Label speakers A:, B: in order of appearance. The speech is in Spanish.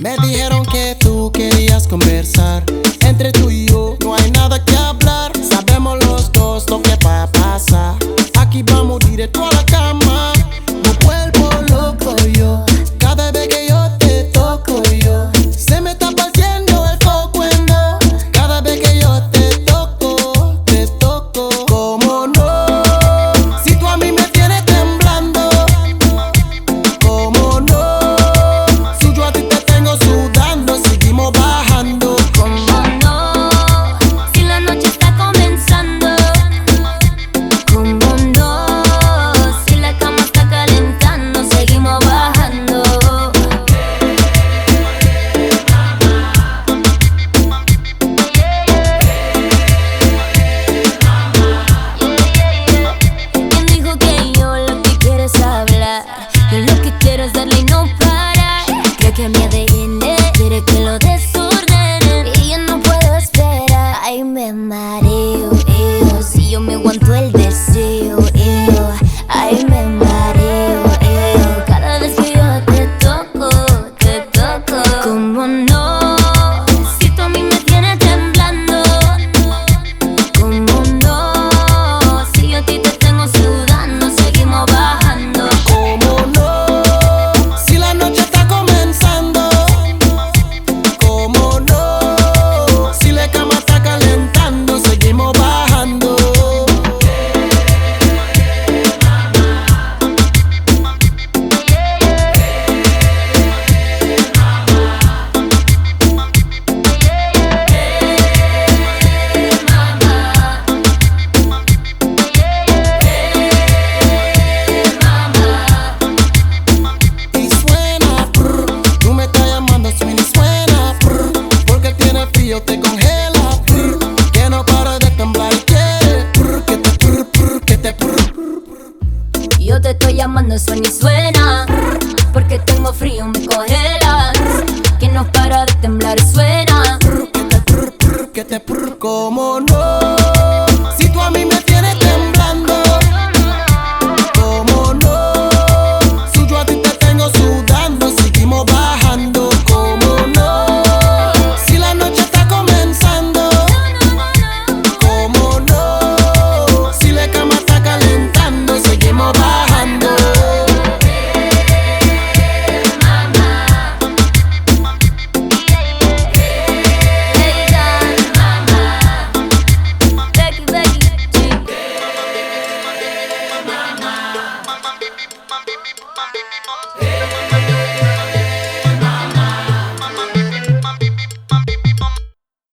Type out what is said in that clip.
A: Me dijeron que tú querías conversar entre tú y yo yo te
B: estoy llamando suena y suena. Porque tengo frío, me congelas Que no para de temblar suena.
A: Que te como no.